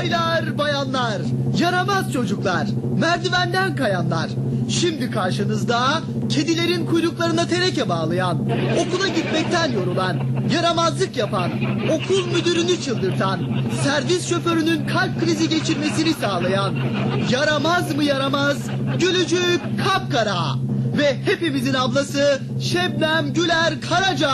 Baylar, bayanlar, yaramaz çocuklar, merdivenden kayanlar. Şimdi karşınızda kedilerin kuyruklarına teneke bağlayan, okula gitmekten yorulan, yaramazlık yapan, okul müdürünü çıldırtan, servis şoförünün kalp krizi geçirmesini sağlayan, yaramaz mı yaramaz, gülücük kapkara ve hepimizin ablası Şebnem Güler Karaca.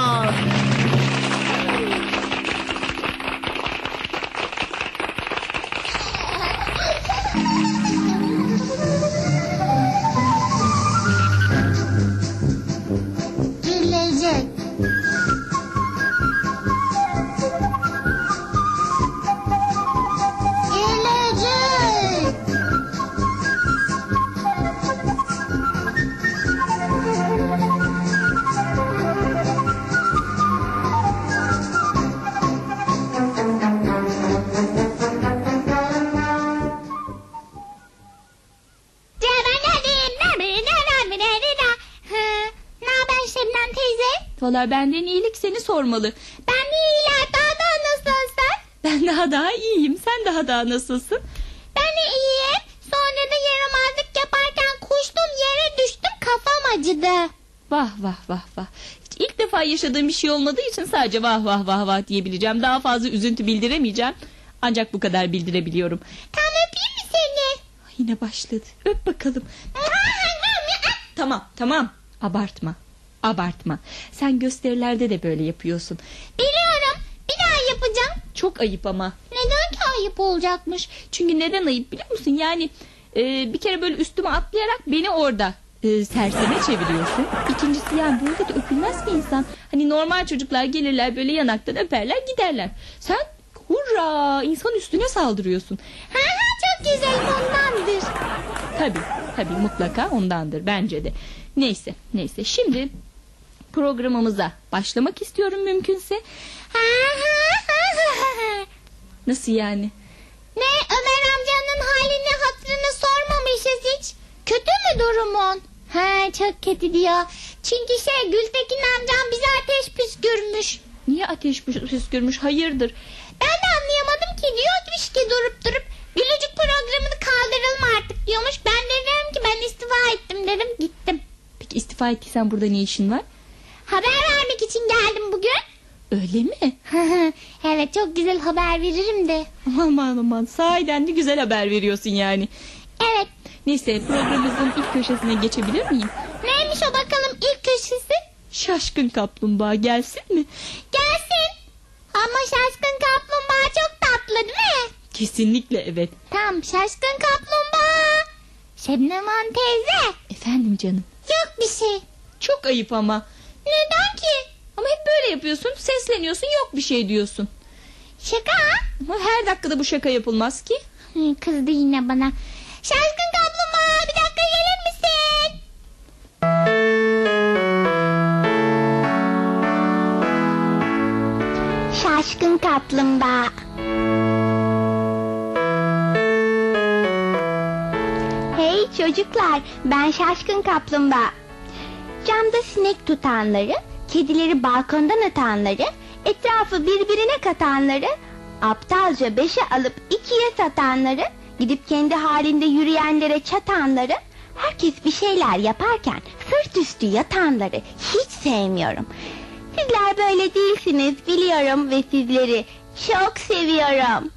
Valla benden iyilik seni sormalı. Ben iyiler daha da nasılsın? Ben daha daha iyiyim. Sen daha daha nasılsın? Ben iyiyim. Sonra da yaramazlık yaparken koştum yere düştüm kafam acıdı. Vah vah vah vah. Hiç ilk defa yaşadığım bir şey olmadığı için sadece vah vah vah vah diyebileceğim. Daha fazla üzüntü bildiremeyeceğim. Ancak bu kadar bildirebiliyorum. Tam öpeyim mi seni? Ay, Yine başladı. Öp bakalım. Tamam tamam. Abartma. Abartma. Sen gösterilerde de böyle yapıyorsun. Biliyorum. Bir daha yapacağım. Çok ayıp ama. Neden ki ayıp olacakmış? Çünkü neden ayıp biliyor musun? Yani e, bir kere böyle üstüme atlayarak beni orada e, serseme çeviriyorsun. İkincisi yani burada da öpülmez ki insan. Hani normal çocuklar gelirler böyle yanaktan öperler giderler. Sen hurra insan üstüne saldırıyorsun. Ha ha çok güzel ondandır. Tabi tabi mutlaka ondandır bence de. Neyse neyse şimdi programımıza başlamak istiyorum mümkünse. Nasıl yani? Ne Ömer amcanın halini hatırını sormamışız hiç. Kötü mü durumun? Ha çok kötü diyor. Çünkü şey Gültekin amcam bize ateş püskürmüş. Niye ateş püskürmüş hayırdır? Ben de anlayamadım ki diyormuş ki durup durup Gülücük programını kaldıralım artık diyormuş. Ben de dedim ki ben istifa ettim dedim gittim. Peki istifa ettiysen burada ne işin var? Haber vermek için geldim bugün. Öyle mi? evet çok güzel haber veririm de. Aman aman sahiden de güzel haber veriyorsun yani. Evet Neyse programımızın ilk köşesine geçebilir miyim? neymiş o bakalım ilk köşesi? Şaşkın kaplumbağa gelsin mi? Gelsin. Ama şaşkın kaplumbağa çok tatlı değil mi? Kesinlikle evet. Tam şaşkın kaplumbağa. Şebnem Han teyze. Efendim canım. Yok bir şey. Çok ayıp ama. Neden ki? Ama hep böyle yapıyorsun. Sesleniyorsun yok bir şey diyorsun. Şaka. Ama her dakikada bu şaka yapılmaz ki. Kızdı yine bana. Şaşkın kaplumbağa bir dakika gelir misin? Şaşkın kaplumbağa. Hey çocuklar, ben şaşkın kaplumbağa. Camda sinek tutanları, kedileri balkondan atanları, etrafı birbirine katanları, aptalca beşe alıp ikiye satanları, gidip kendi halinde yürüyenlere çatanları, herkes bir şeyler yaparken sırt üstü yatanları hiç sevmiyorum. Sizler böyle değilsiniz biliyorum ve sizleri çok seviyorum.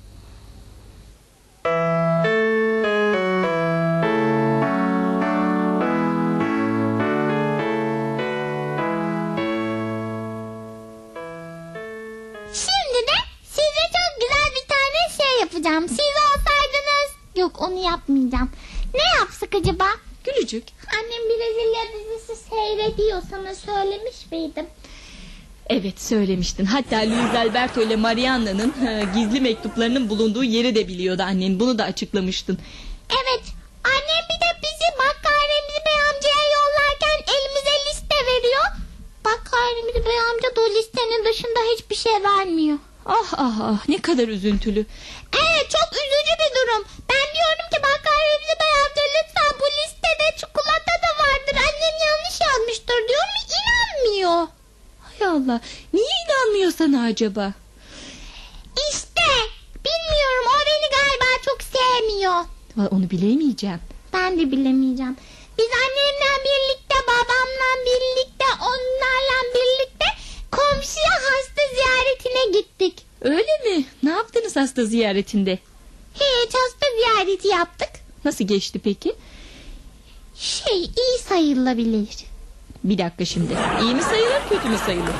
Yok onu yapmayacağım. Ne yapsak acaba? Gülücük. Annem Brezilya dizisi seyrediyor sana söylemiş miydim? Evet söylemiştin. Hatta Luis Alberto ile Marianna'nın e, gizli mektuplarının bulunduğu yeri de biliyordu annen. Bunu da açıklamıştın. Evet. Annem bir de bizi Bakkal Remzi Bey amcaya yollarken elimize liste veriyor. Bakkal Remzi Bey amca da o listenin dışında hiçbir şey vermiyor. Ah ah ah ne kadar üzüntülü. Evet çok üzücü bir durum. Ben diyorum ki Bakkal Remzi Bey amca lütfen bu listede çikolata da vardır. Annem yanlış yazmıştır diyorum. İnanmıyor. Hay Allah niye inanmıyor sana acaba? İşte bilmiyorum o beni galiba Vallahi Onu bilemeyeceğim. Ben de bilemeyeceğim. Biz annemle birlikte, babamla birlikte, onlarla birlikte komşuya hasta ziyaretine gittik. Öyle mi? Ne yaptınız hasta ziyaretinde? Hiç hasta ziyareti yaptık. Nasıl geçti peki? Şey iyi sayılabilir. Bir dakika şimdi. İyi mi sayılır kötü mü sayılır?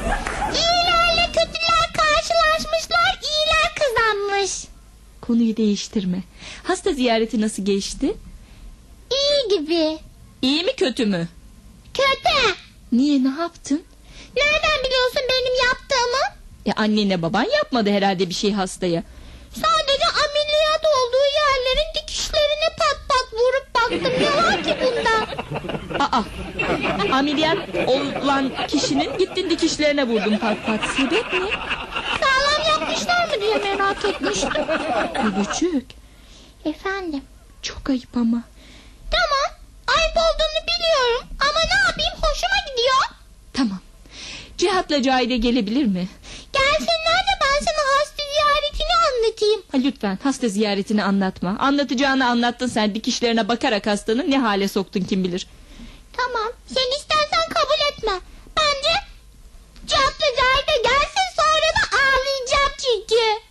İyilerle kötüler karşılaşmışlar, iyiler kazanmış. Konuyu değiştirme. Hasta ziyareti nasıl geçti? İyi gibi. İyi mi kötü mü? Kötü. Niye ne yaptın? Nereden biliyorsun benim yaptığımı? E annenle baban yapmadı herhalde bir şey hastaya. Sadece ameliyat olduğu yerlerin dikişlerini pat pat vurup baktım. Ne var ki bunda? Aa, ameliyat olan kişinin gittin dikişlerine vurdun pat pat. Sebep ne? Sağlam yapmışlar mı diye merak etmiştim. Gülücük. Efendim? Çok ayıp ama. Tamam. Ayıp olduğunu biliyorum. Ama ne yapayım hoşuma gidiyor. Tamam. Cihat'la Cahide gelebilir mi? Gelsinler de ben sana hasta ziyaretini anlatayım. Ha, lütfen hasta ziyaretini anlatma. Anlatacağını anlattın sen dikişlerine bakarak hastanın ne hale soktun kim bilir. Tamam. Sen istersen kabul etme. Bence Cihat'la Cahide gelsin sonra da ağlayacağım çünkü.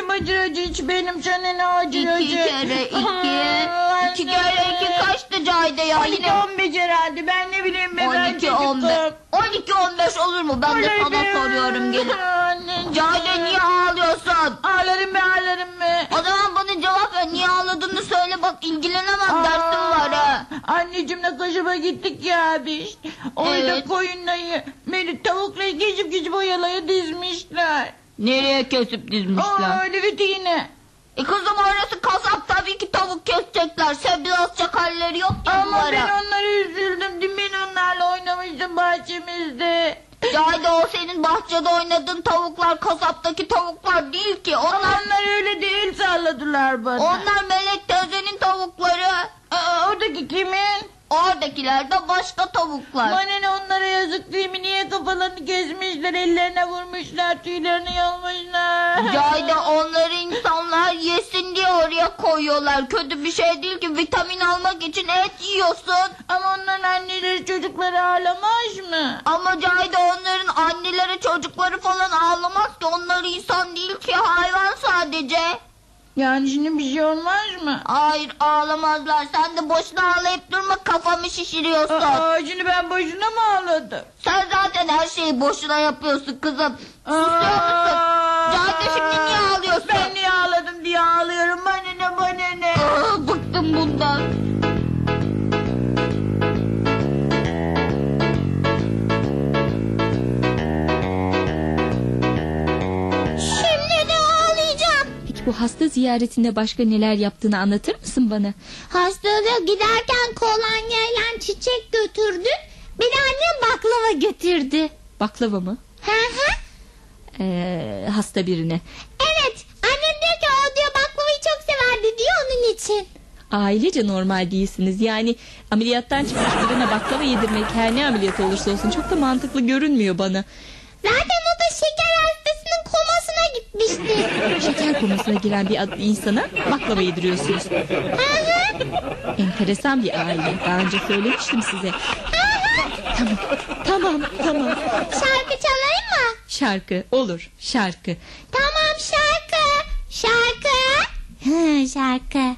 İçim acır acı hiç benim canını acır acı. İki kere iki. Aa, İki kere iki kaçtı Cahide ya? 12 Yine 15 herhalde ben ne bileyim be ben 12 15. 12 15 olur mu? Ben de sana soruyorum gelin. Anneciğim. Cahide niye ağlıyorsun? Ağlarım be ağlarım be. O zaman bana cevap ver. Niye ağladığını söyle bak ilgilenemem dersim var ha. Anneciğimle kaşıma gittik ya biz. Orada Evet. koyunlayı beni tavukla geçip geçip oyalaya dizmişler. Nereye kesip dizmişler? Aa öyle bir yine. E kızım orası kasap tabii ki tavuk kesecekler. Sebze atacak halleri yok ki Ama bunlara. ben onlara üzüldüm. Dün ben onlarla oynamıştım bahçemizde. Cahide o senin bahçede oynadığın tavuklar kasaptaki tavuklar değil ki. Onlar onlar öyle değil salladılar bana. onlar Oradakiler de başka tavuklar. Bana ne onlara yazık değil mi? Niye kafalarını kesmişler, ellerine vurmuşlar, tüylerini yolmuşlar. Cahide onları insanlar yesin diye oraya koyuyorlar. Kötü bir şey değil ki vitamin almak için et yiyorsun. Ama onların anneleri çocukları ağlamaz mı? Ama Cahide onların anneleri çocukları falan ağlamaz ki. Onlar insan değil ki hayvan sadece. Yani şimdi bir şey olmaz mı? Hayır ağlamazlar. Sen de boşuna ağlayıp durma kafamı şişiriyorsun. Aa, şimdi ben boşuna mı ağladım? Sen zaten her şeyi boşuna yapıyorsun kızım. Susuyor musun? Cahide şimdi niye ağlıyorsun? Ben niye ağladım diye ağlıyorum. Bana ne bana ne? Aa, bıktım bundan. Bu hasta ziyaretinde başka neler yaptığını anlatır mısın bana? Hastalığa giderken kolonyayla çiçek götürdük. Beni annem baklava götürdü. Baklava mı? Hı hı. Ee, hasta birine. Evet. Annem diyor ki o diyor baklavayı çok severdi diyor onun için. Ailece normal değilsiniz. Yani ameliyattan çıkmış birine baklava yedirmek her ne ameliyat olursa olsun çok da mantıklı görünmüyor bana. Zaten o da şeker komasına gitmişti. Şeker komasına giren bir ad- insana baklava yediriyorsunuz. Enteresan bir aile. Daha önce söylemiştim size. Tamam, tamam, tamam. Şarkı çalayım mı? Şarkı olur, şarkı. Tamam şarkı. Şarkı. Hı, şarkı.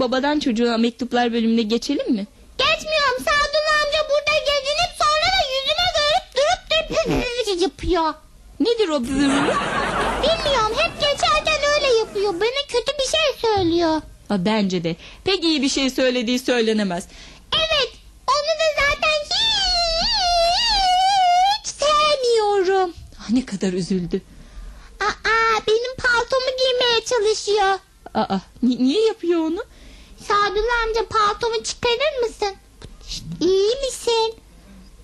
Babadan çocuğa mektuplar bölümüne geçelim mi? Geçmiyorum Sadullah amca burada gezinip sonra da yüzüme görüp durup durup yapıyor. Nedir o bölümü? Bilmiyorum hep geçerken öyle yapıyor. Bana kötü bir şey söylüyor. Aa, bence de. Pek iyi bir şey söylediği söylenemez. Evet onu da zaten hiç sevmiyorum. Ah, ne kadar üzüldü. Aa benim paltomu giymeye çalışıyor. Aa, ni- niye yapıyor onu? Sadullah amca paltomu çıkarır mısın? İyi misin?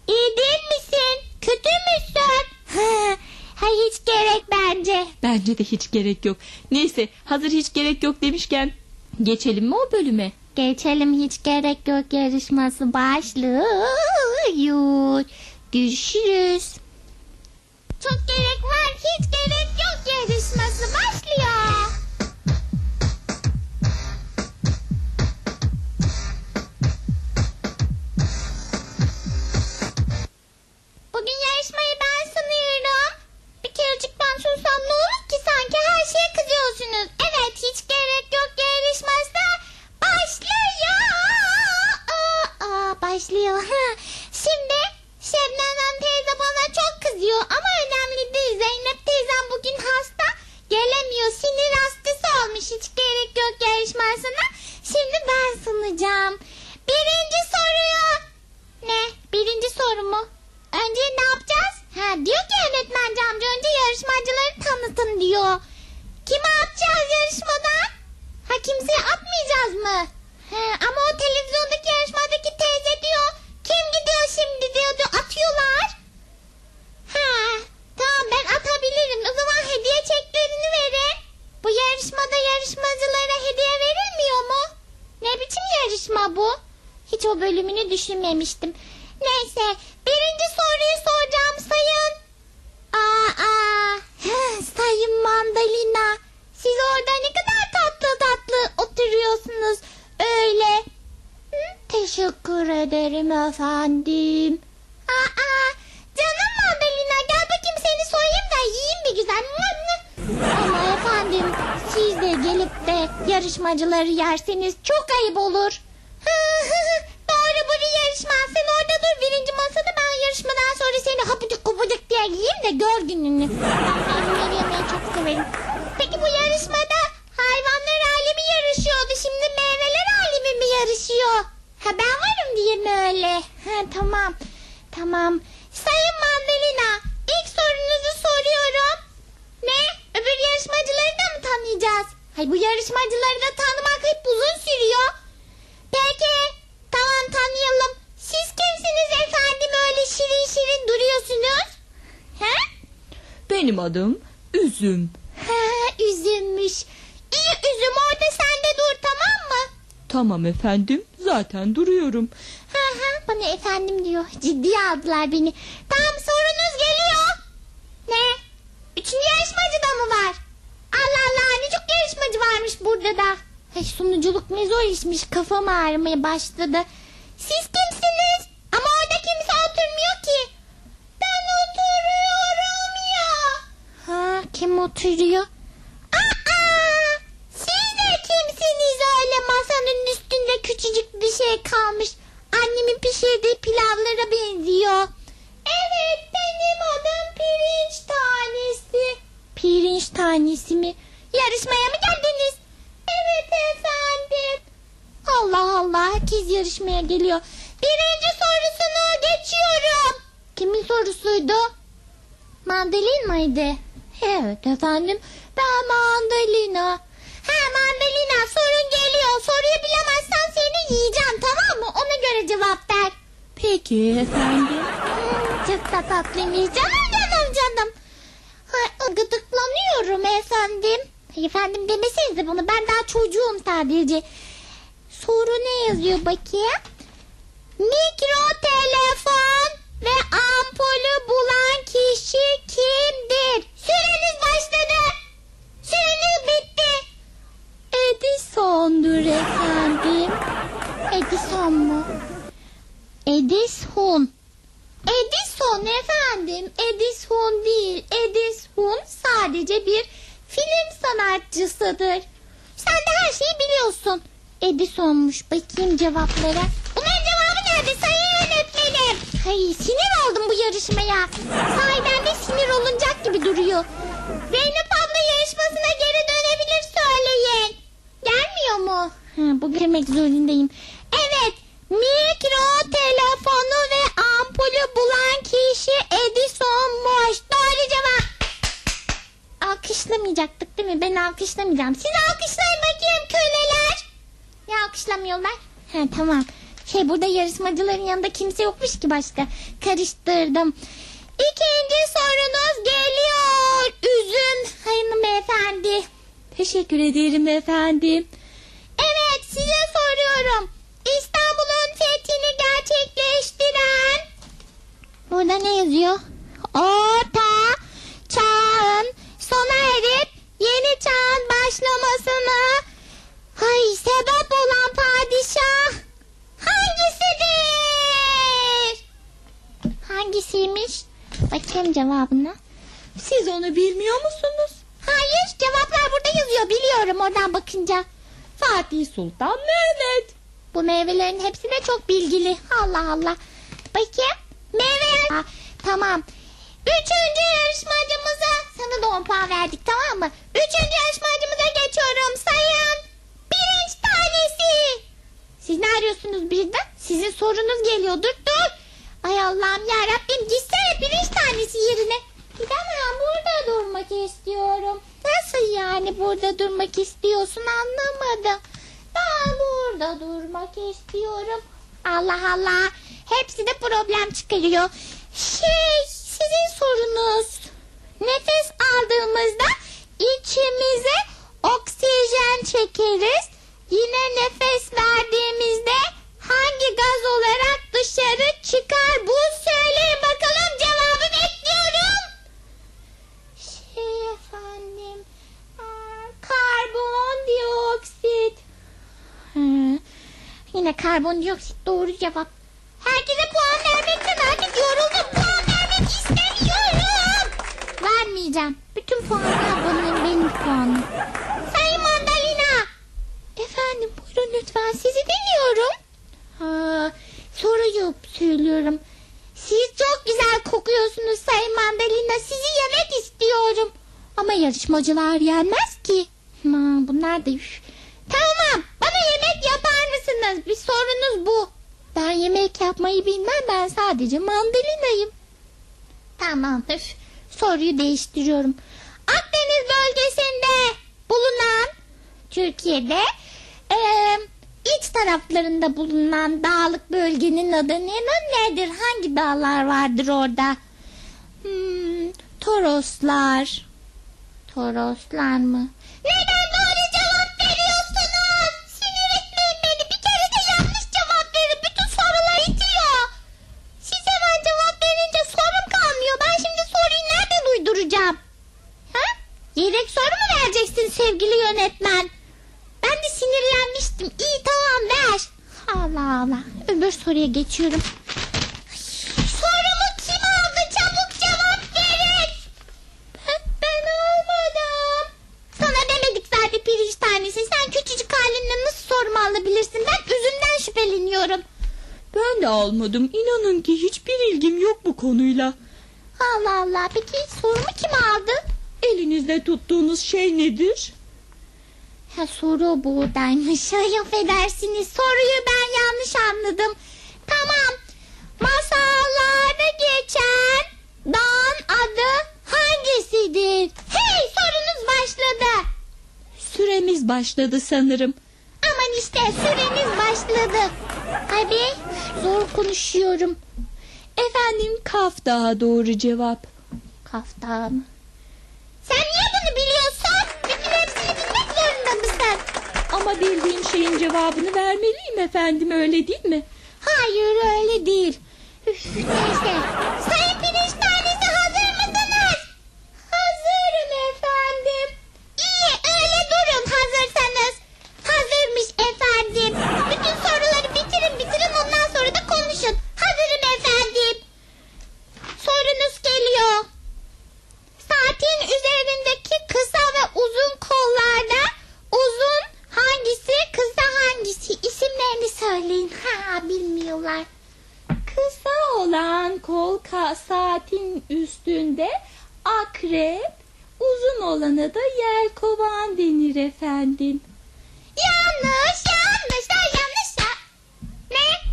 İyi değil misin? Kötü müsün? Hayır hiç gerek bence. Bence de hiç gerek yok. Neyse hazır hiç gerek yok demişken geçelim mi o bölüme? Geçelim hiç gerek yok yarışması başlıyor. Görüşürüz. Çok gerek var hiç gerek yok yarışması başlıyor. Sunuyorum. Bir kerecik ben sunsam ne olur ki sanki her şeye kızıyorsunuz. Evet hiç gerek yok yarışması başlıyor. Aa, aa, başlıyor. Şimdi Şebnem teyze bana çok kızıyor ama önemli değil. Zeynep teyzem bugün hasta gelemiyor. Sinir hastası olmuş hiç gerek yok yarışmasına. Şimdi ben sunacağım. Birinci soruyu. Ne? Birinci soru mu? Önce ne yapacağız? Ha, diyor ki yönetmenci amca önce yarışmacıları tanıtın diyor. Kime atacağız yarışmadan? Ha kimseye atmayacağız mı? He, ama o televizyondaki yarışmadaki teyze diyor. Kim gidiyor şimdi diyor, diyor atıyorlar. Ha, tamam ben atabilirim. O zaman hediye çeklerini verin. Bu yarışmada yarışmacılara hediye verilmiyor mu? Ne biçim yarışma bu? Hiç o bölümünü düşünmemiştim. Neyse birinci soruyu soracağım sayın. Aa, aa. sayın mandalina. Siz orada ne kadar tatlı tatlı oturuyorsunuz öyle. Hı, teşekkür ederim efendim. Aa, canım mandalina gel bakayım seni soyayım da yiyeyim bir güzel. Ama efendim siz de gelip de yarışmacıları yerseniz çok ayıp olur. Yarışma. Sen orada dur birinci masada ben yarışmadan sonra seni hapıcık kupacık diye yiyeyim de gör gününü. Ben yemeyi çok severim. Peki bu yarışmada hayvanlar alemi yarışıyordu. Şimdi meyveler alemi mi yarışıyor? Ha ben varım diye mi öyle? Ha tamam. Tamam. Sayın Mandalina ilk sorunuzu soruyorum. Ne? Öbür yarışmacıları da mı tanıyacağız? Hay bu yarışmacıları da tanımak hep uzun sürüyor. Peki tamam tanıyalım. Siz kimsiniz efendim öyle şirin şirin duruyorsunuz? He? Benim adım Üzüm. Ha üzülmüş. İyi üzüm orada sen de dur tamam mı? Tamam efendim zaten duruyorum. Ha ha bana efendim diyor. Ciddiye aldılar beni. Tamam sorunuz geliyor. Ne? Üçüncü yarışmacı da mı var? Allah Allah ne çok yarışmacı varmış burada da. Ay, sunuculuk ne zor işmiş kafam ağrımaya başladı. Ha kim oturuyor? Aa, siz de kimsiniz herkes yarışmaya geliyor. Birinci sorusunu geçiyorum. Kimin sorusuydu? Mandalina'ydı. Evet efendim. Ben mandalina. Ha mandalina sorun geliyor. Soruyu bilemezsen seni yiyeceğim tamam mı? Ona göre cevap ver. Peki efendim. Hmm, Çok da tatlıymış. Canım canım canım. Ha, gıdıklanıyorum efendim. Efendim demesenize bunu. Ben daha çocuğum sadece. Soru ne yazıyor bakayım? Mikro telefon ve ampulü bulan kişi kimdir? Süreniz başladı. Süreniz bitti. Edison'dur efendim. Edison mu? Edison. Edison efendim. Edison değil. Edison sadece bir film sanatçısıdır. Sen de her şeyi biliyorsun. Edison'muş. Bakayım cevaplara. Bunların cevabı nerede sayın yönetmenim? Ay sinir oldum bu yarışmaya. Sahiden de sinir olunacak gibi duruyor. Zeynep abla yarışmasına geri dönebilir söyleyin. Gelmiyor mu? Ha, bu girmek zorundayım. Evet. Mikro telefonu Alkışlamayacaktık değil mi? Ben alkışlamayacağım. Siz alkışlayın bakayım köleler. Ya alkışlamıyorlar? Ha, tamam. Şey burada yarışmacıların yanında kimse yokmuş ki başka. Karıştırdım. İkinci sorunuz geliyor. Üzüm hanımefendi. Teşekkür ederim efendim. Evet size soruyorum. İstanbul'un fethini gerçekleştiren Burada ne yazıyor? Orta çağın başlamasına hay sebep olan padişah hangisidir? Hangisiymiş? Bakayım cevabına. Siz onu bilmiyor musunuz? Hayır cevaplar burada yazıyor biliyorum oradan bakınca. Fatih Sultan Mehmet. Bu meyvelerin hepsi de çok bilgili. Allah Allah. Bakayım. Meyve. Aa, tamam. Üçüncü yarışmacımıza sana da 10 puan verdik tamam mı? Üçüncü yarışmacımıza geçiyorum. Sayın. Birinci tanesi. Siz ne arıyorsunuz birden? Sizin sorunuz geliyor. Dur dur. Ay Allah'ım ya Rabbim gitsene birinci tanesi yerine. Gidemem burada durmak istiyorum. Nasıl yani burada durmak istiyorsun anlamadım. Ben burada durmak istiyorum. Allah Allah. Hepsi de problem çıkarıyor. Şey sizin sorunuz. Nefes aldığımızda içimize oksijen çekeriz. Yine nefes verdiğimizde hangi gaz olarak dışarı çıkar? Bu söyleyin bakalım cevabı bekliyorum. Şey efendim. Karbondioksit. Hı. Yine karbondioksit doğru cevap. Vermeyeceğim. Bütün puanlar benim, benim puanım. Sayın Mandalina. Efendim buyurun lütfen sizi dinliyorum. Ha, soruyu söylüyorum. Siz çok güzel kokuyorsunuz Sayın Mandalina. Sizi yemek istiyorum. Ama yarışmacılar yenmez ki. Aman bunlar da üf. Tamam bana yemek yapar mısınız? Bir sorunuz bu. Ben yemek yapmayı bilmem ben sadece mandalinayım. Tamam üf. Soruyu değiştiriyorum. Akdeniz bölgesinde bulunan Türkiye'de eee, iç taraflarında bulunan dağlık bölgenin adı ne- nedir? Hangi dağlar vardır orada? Hmm, Toroslar. Toroslar mı? Neden Soru mu vereceksin sevgili yönetmen? Ben de sinirlenmiştim. İyi tamam ver. Allah Allah. Öbür soruya geçiyorum. Sorumu kim aldı? Çabuk cevap verin. Ben, ben almadım. Sana demedik zaten pirinç tanesi. Sen küçücük halinle nasıl sorumu alabilirsin? Ben üzümden şüpheleniyorum. Ben de almadım. İnanın ki hiçbir ilgim yok bu konuyla. Allah Allah. Peki sorumu kim aldı? Elinizde tuttuğunuz şey nedir? Ha, soru buradaymış. Ay affedersiniz. Soruyu ben yanlış anladım. Tamam. Masallarda geçen dağın adı hangisidir? Hey sorunuz başladı. Süremiz başladı sanırım. Aman işte süreniz başladı. Ay be zor konuşuyorum. Efendim Kaf Dağı doğru cevap. Kaftan. Sen niye bunu biliyorsun? Bütün hepsini bilmek zorunda mısın? Ama bildiğim şeyin cevabını vermeliyim efendim öyle değil mi? Hayır öyle değil. Üf, neyse. Sayın pirinç tanesi hazır mısınız? Hazırım efendim. İyi öyle durun hazırsanız. Hazırmış efendim. Bütün soruları bitirin bitirin ondan sonra da konuşun. Hazırım efendim. Sorunuz geliyor. Saatin üzerindeki kısa ve uzun kollarda uzun hangisi kısa hangisi isimlerini söyleyin. Ha bilmiyorlar. Kısa olan kol saatin üstünde akrep, uzun olana da yelkovan denir efendim. Yanlış yanlış da yanlış ya. Ne?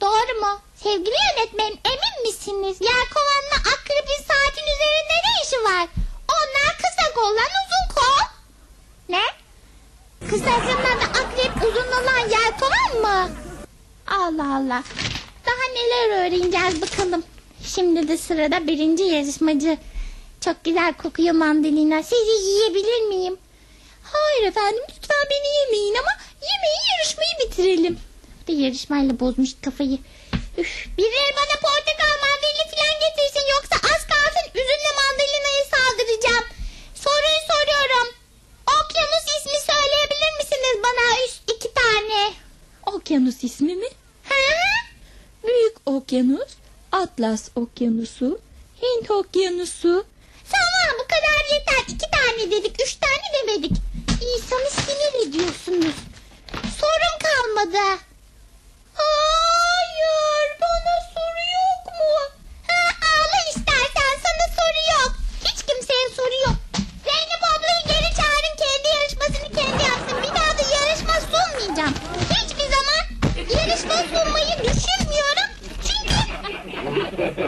Doğru mu? Sevgili yönetmenim emin misiniz? Yelkovanla akrebin saatin üzerinde ne işi var? Onlar kısa kollan uzun kol. Ne? Kısasının adı akrep uzun olan yelkovan mı? Allah Allah. Daha neler öğreneceğiz bakalım. Şimdi de sırada birinci yarışmacı. Çok güzel kokuyor mandalina. Sizi yiyebilir miyim? Hayır efendim lütfen beni yemeyin ama yemeği yarışmayı bitirelim. Bir yarışmayla bozmuş kafayı. Üf, birileri bana portakal mandalina falan getirsin yoksa az kalsın üzümle mandalinaya saldıracağım. Soruyu soruyorum. Okyanus ismi söyleyebilir misiniz bana üst iki tane? Okyanus ismi mi? Hı? Büyük okyanus, Atlas okyanusu, Hint okyanusu. Tamam bu kadar yeter. İki tane dedik, üç tane demedik. İnsanı sinir ediyorsunuz. Sorum kalmadı.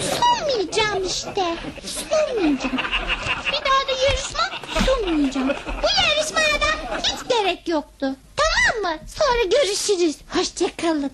Sunmayacağım işte. Sunmayacağım. Bir daha da yarışma sunmayacağım. Bu yarışmaya da hiç gerek yoktu. Tamam mı? Sonra görüşürüz. Hoşçakalın.